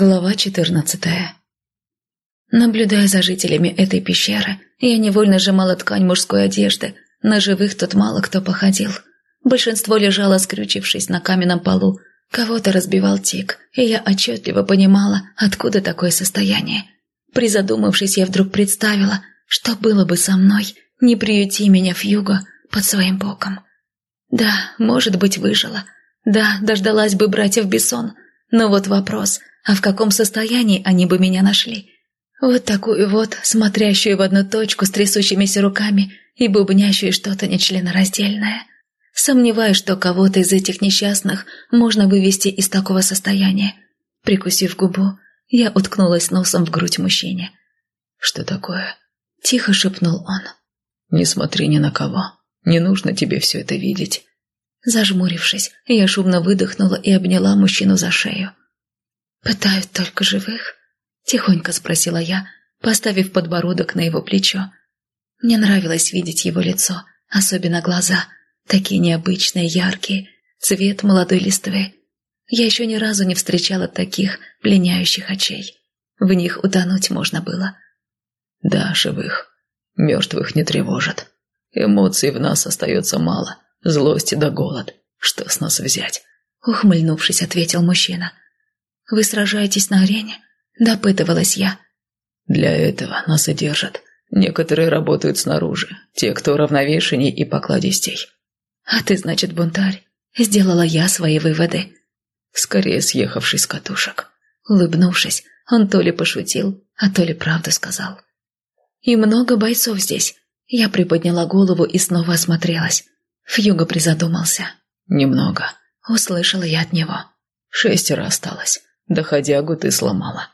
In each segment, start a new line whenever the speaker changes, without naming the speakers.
Глава 14 Наблюдая за жителями этой пещеры, я невольно сжимала ткань мужской одежды. На живых тут мало кто походил. Большинство лежало, скрючившись на каменном полу. Кого-то разбивал тик, и я отчетливо понимала, откуда такое состояние. Призадумавшись, я вдруг представила, что было бы со мной, не приюти меня в юго под своим боком. Да, может быть, выжила. Да, дождалась бы братьев Бессон. Но вот вопрос, а в каком состоянии они бы меня нашли? Вот такую вот, смотрящую в одну точку с трясущимися руками и бубнящую что-то нечленораздельное. Сомневаюсь, что кого-то из этих несчастных можно вывести из такого состояния. Прикусив губу, я уткнулась носом в грудь мужчине.
«Что такое?»
– тихо шепнул он.
«Не смотри ни на кого. Не нужно тебе все это видеть».
Зажмурившись, я шумно выдохнула и обняла мужчину за шею. «Пытают только живых?» – тихонько спросила я, поставив подбородок на его плечо. Мне нравилось видеть его лицо, особенно глаза, такие необычные, яркие, цвет молодой листвы. Я еще ни разу не встречала таких пленяющих очей. В них утонуть можно было.
«Да, живых. Мертвых не тревожат. Эмоций в нас остается мало, злости да голод. Что с нас взять?»
Ухмыльнувшись, ответил мужчина – «Вы сражаетесь на арене?» – допытывалась я.
«Для этого нас и держат. Некоторые работают снаружи, те, кто равновешенней и покладистей».
«А ты, значит, бунтарь?» – сделала я свои выводы.
Скорее съехавший с катушек.
Улыбнувшись, он то ли пошутил, а то ли правду сказал. «И много бойцов здесь». Я приподняла голову и снова осмотрелась. Фьюго призадумался.
«Немного», —
услышала я от него.
«Шестеро осталось. Доходягу ты сломала.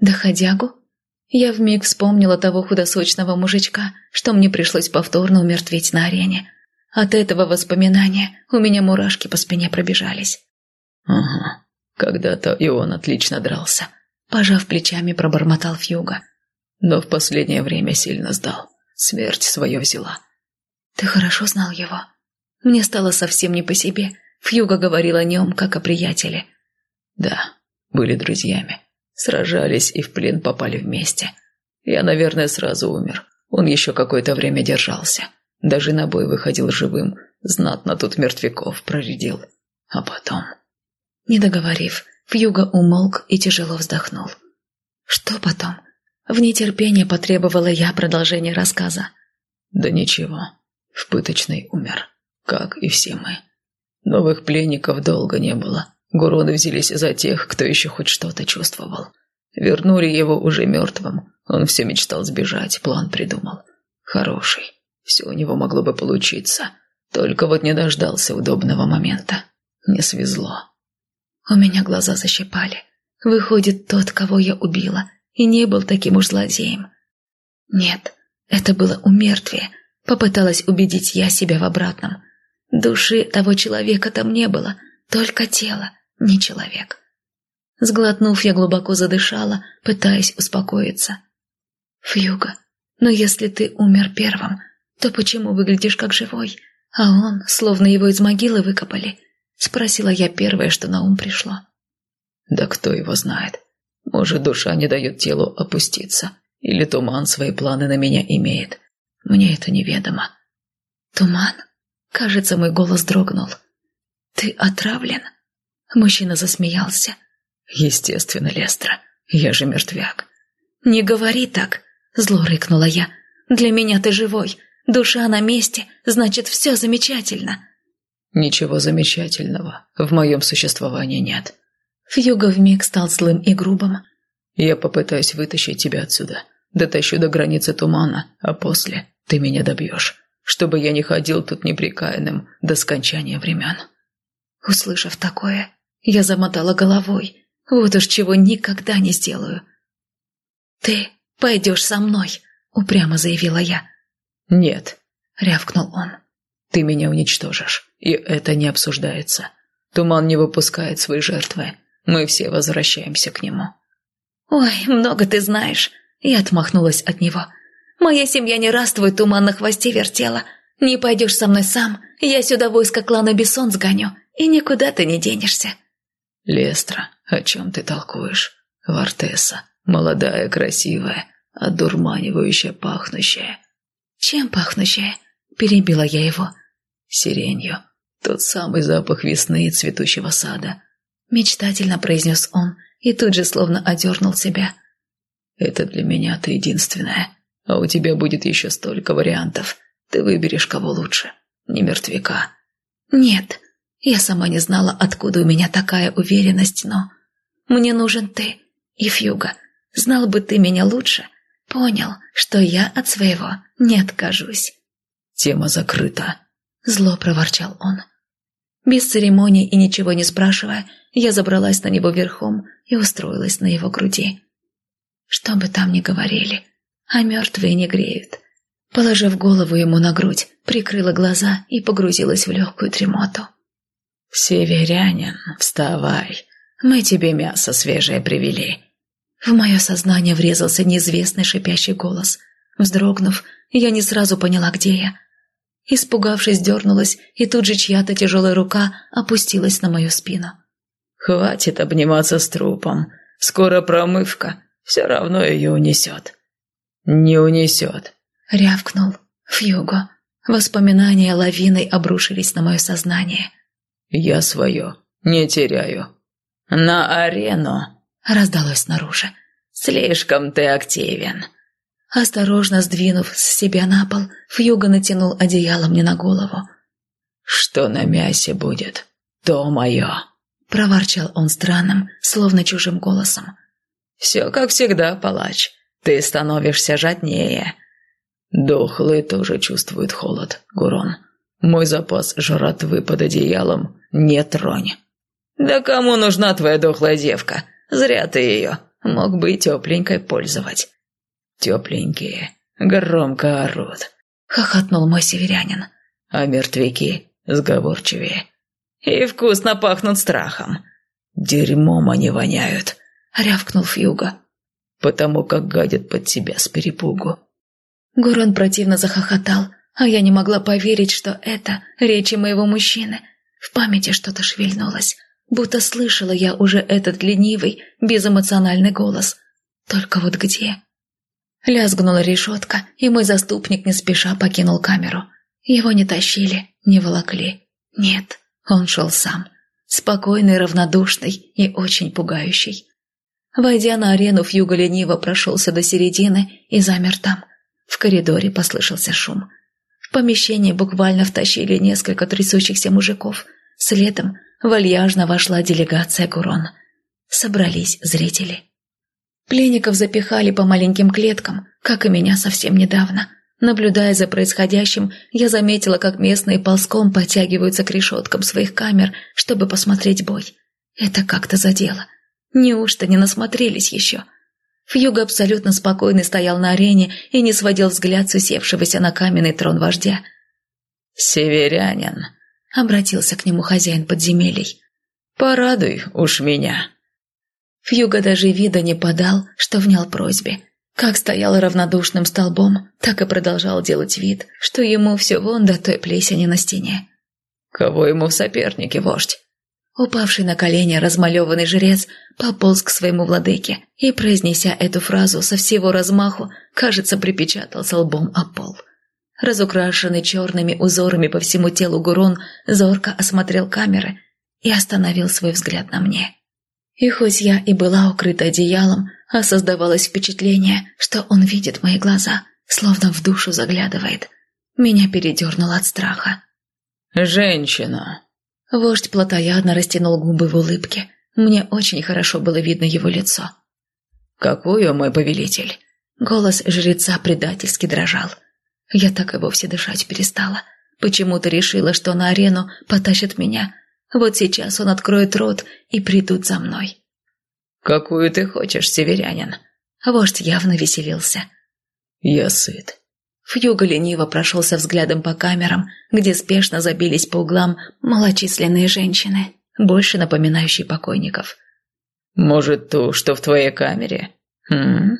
Доходягу? Я вмиг вспомнила того худосочного мужичка, что мне пришлось повторно умертвить на арене. От этого воспоминания у меня мурашки по спине пробежались.
Ага, когда-то и он отлично дрался.
Пожав плечами, пробормотал Фьюга.
Но в последнее время сильно сдал. Смерть свое взяла.
Ты хорошо знал его? Мне стало совсем не по себе. Фьюга говорил о нем, как о приятеле.
Да, были друзьями. Сражались и в плен попали вместе. Я, наверное, сразу умер. Он еще какое-то время держался. Даже на бой выходил живым. Знатно тут мертвяков проредил. А потом...
Не договорив, Фьюга умолк и тяжело вздохнул. Что потом? В нетерпении потребовала я продолжения рассказа.
Да ничего. В пыточной умер. Как и все мы. Новых пленников долго не было. Гуроны взялись за тех, кто еще хоть что-то чувствовал. Вернули его уже мертвым. Он все мечтал сбежать, план придумал. Хороший. Все у него могло бы получиться. Только вот не дождался удобного момента. Не свезло.
У меня глаза защипали. Выходит, тот, кого я убила, и не был таким уж злодеем. Нет, это было умертвие. Попыталась убедить я себя в обратном. Души того человека там не было, только тело не человек. Сглотнув, я глубоко задышала, пытаясь успокоиться. «Фьюга, но если ты умер первым, то почему выглядишь как живой, а он, словно его из могилы выкопали?» Спросила я первое, что на ум пришло.
«Да кто его знает? Может, душа не дает телу опуститься, или туман свои планы на меня имеет. Мне это неведомо».
«Туман?» Кажется, мой голос дрогнул. «Ты отравлен?» Мужчина засмеялся.
«Естественно, Лестра, я же мертвяк».
«Не говори так», — зло рыкнула я. «Для меня ты живой. Душа на месте, значит, все замечательно».
«Ничего замечательного в моем существовании нет».
Фьюго вмиг стал злым и грубым.
«Я попытаюсь вытащить тебя отсюда. Дотащу до границы тумана, а после ты меня добьешь, чтобы я не ходил тут неприкаянным до скончания времен».
Услышав такое, я замотала головой. Вот уж чего никогда не сделаю. «Ты пойдешь со мной», — упрямо заявила я.
«Нет», —
рявкнул он.
«Ты меня уничтожишь, и это не обсуждается. Туман не выпускает свои жертвы. Мы все возвращаемся к нему».
«Ой, много ты знаешь», — я отмахнулась от него. «Моя семья не раз твой туман на хвосте вертела. Не пойдешь со мной сам, я сюда войско клана Бессон сгоню, и никуда ты не денешься».
«Лестра, о чем ты толкуешь? Вартеса, молодая, красивая, одурманивающая, пахнущая».
«Чем пахнущая?» – перебила я его.
«Сиренью. Тот самый запах весны и цветущего сада».
Мечтательно произнес он и тут же словно одернул себя.
«Это для меня ты единственная, а у тебя будет еще столько вариантов. Ты выберешь, кого лучше. Не мертвяка».
«Нет, я сама не знала, откуда у меня такая уверенность, но... Мне нужен ты и Фьюга. Знал бы ты меня лучше, понял, что я от своего не откажусь».
«Тема закрыта», —
зло проворчал он. Без церемонии и ничего не спрашивая, я забралась на него верхом и устроилась на его груди. Что бы там ни говорили, а мертвые не греют. Положив голову ему на грудь, прикрыла глаза и погрузилась в легкую дремоту.
«Северянин, вставай, мы тебе мясо свежее привели».
В мое сознание врезался неизвестный шипящий голос. Вздрогнув, я не сразу поняла, где я. Испугавшись, дернулась, и тут же чья-то тяжелая рука опустилась на мою спину.
«Хватит обниматься с трупом. Скоро промывка. Все равно ее унесет». «Не унесет», —
рявкнул Фьюго. Воспоминания лавиной обрушились на мое сознание.
«Я свое не теряю». «На арену!» — раздалось снаружи. «Слишком ты активен».
Осторожно сдвинув с себя на пол, Фьюга натянул одеяло мне на голову.
«Что на мясе будет, то мое», — проворчал он странным, словно чужим голосом. «Все как всегда, палач. Ты становишься жаднее». «Дохлые тоже чувствуют холод, Гурон. Мой запас жратвы под одеялом не тронь». «Да кому нужна твоя дохлая девка? Зря ты ее. Мог бы и тепленькой пользовать» тепленькие, громко орут», — хохотнул мой северянин. «А мертвяки сговорчивее и вкусно пахнут страхом. Дерьмом они воняют», — рявкнул Фьюга, «потому как гадят под тебя с перепугу».
Гурон противно захохотал, а я не могла поверить, что это речи моего мужчины. В памяти что-то шевельнулось, будто слышала я уже этот ленивый, безэмоциональный голос. Только вот где? Лязгнула решетка, и мой заступник не спеша покинул камеру. Его не тащили, не волокли. Нет, он шел сам. Спокойный, равнодушный и очень пугающий. Войдя на арену, Фьюго лениво прошелся до середины и замер там. В коридоре послышался шум. Помещение буквально втащили несколько трясущихся мужиков. Следом вальяжно вошла делегация Гурон. Собрались зрители. Пленников запихали по маленьким клеткам, как и меня совсем недавно. Наблюдая за происходящим, я заметила, как местные ползком подтягиваются к решеткам своих камер, чтобы посмотреть бой. Это как-то задело. Неужто не насмотрелись еще? Фьюга абсолютно спокойно стоял на арене и не сводил взгляд с усевшегося на каменный трон вождя.
«Северянин», — обратился к нему хозяин подземелий, — «порадуй уж меня».
Фьюга даже вида не подал, что внял просьбе. Как стоял равнодушным столбом, так и продолжал делать вид, что ему все вон до той плесени на стене.
«Кого ему соперники, вождь?»
Упавший на колени размалеванный жрец пополз к своему владыке и, произнеся эту фразу со всего размаху, кажется, припечатался лбом о пол. Разукрашенный черными узорами по всему телу Гурон зорко осмотрел камеры и остановил свой взгляд на мне. И хоть я и была укрыта одеялом, а создавалось впечатление, что он видит мои глаза, словно в душу заглядывает. Меня передернуло от страха.
«Женщина!»
Вождь плотоядно растянул губы в улыбке. Мне очень хорошо было видно его лицо.
«Какую, мой повелитель?»
Голос жреца предательски дрожал. Я так и вовсе дышать перестала. Почему-то решила, что на арену потащат меня, вот сейчас он откроет рот и придут за мной.
«Какую ты хочешь, северянин?»
Вождь явно веселился.
«Я сыт».
Фьюга лениво прошелся взглядом по камерам, где спешно забились по углам малочисленные женщины, больше напоминающие покойников.
«Может, ту, что в твоей камере?» хм?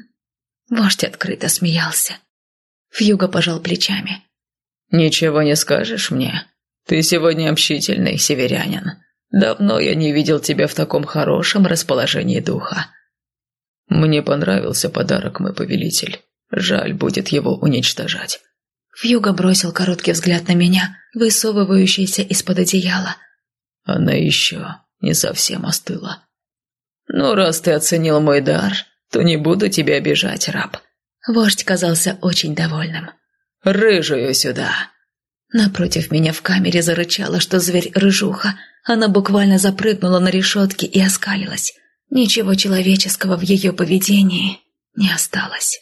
Вождь открыто смеялся. Фьюга пожал плечами.
«Ничего не скажешь мне?» Ты сегодня общительный, северянин. Давно я не видел тебя в таком хорошем расположении духа». Мне понравился подарок, мой повелитель. Жаль будет его уничтожать.
Вьюга бросил короткий взгляд на меня, высовывающийся из-под одеяла.
Она еще не совсем остыла. «Ну, раз ты оценил мой дар, то не буду тебя обижать, раб».
Вождь казался очень довольным.
«Рыжую сюда!»
Напротив меня в камере зарычала, что зверь рыжуха. Она буквально запрыгнула на решетки и оскалилась. Ничего человеческого в ее поведении не осталось.